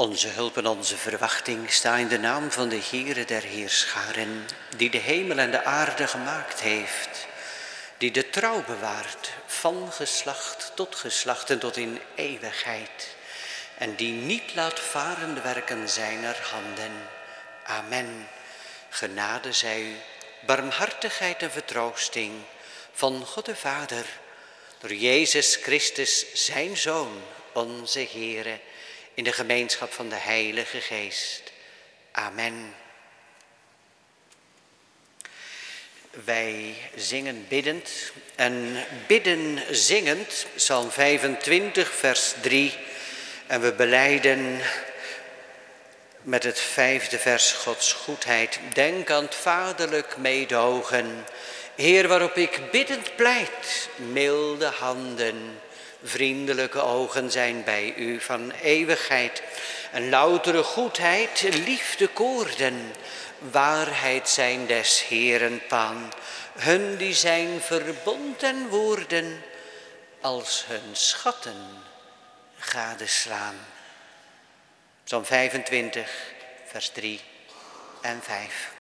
Onze hulp en onze verwachting staan in de naam van de Heere der Heerscharen, die de hemel en de aarde gemaakt heeft, die de trouw bewaart van geslacht tot geslacht en tot in eeuwigheid, en die niet laat varen de werken zijner handen. Amen. Genade zij u, barmhartigheid en vertroosting van God de Vader, door Jezus Christus, zijn Zoon, onze Heere, in de gemeenschap van de Heilige Geest. Amen. Wij zingen biddend en bidden zingend, Psalm 25, vers 3. En we beleiden met het vijfde vers Gods goedheid. Denk aan het vaderlijk meedogen. Heer, waarop ik biddend pleit, milde handen Vriendelijke ogen zijn bij u van eeuwigheid. En loutere goedheid, liefde koorden. Waarheid zijn des Heeren paan. Hun die zijn verbond en woorden als hun schatten gadeslaan. Psalm 25, vers 3 en 5.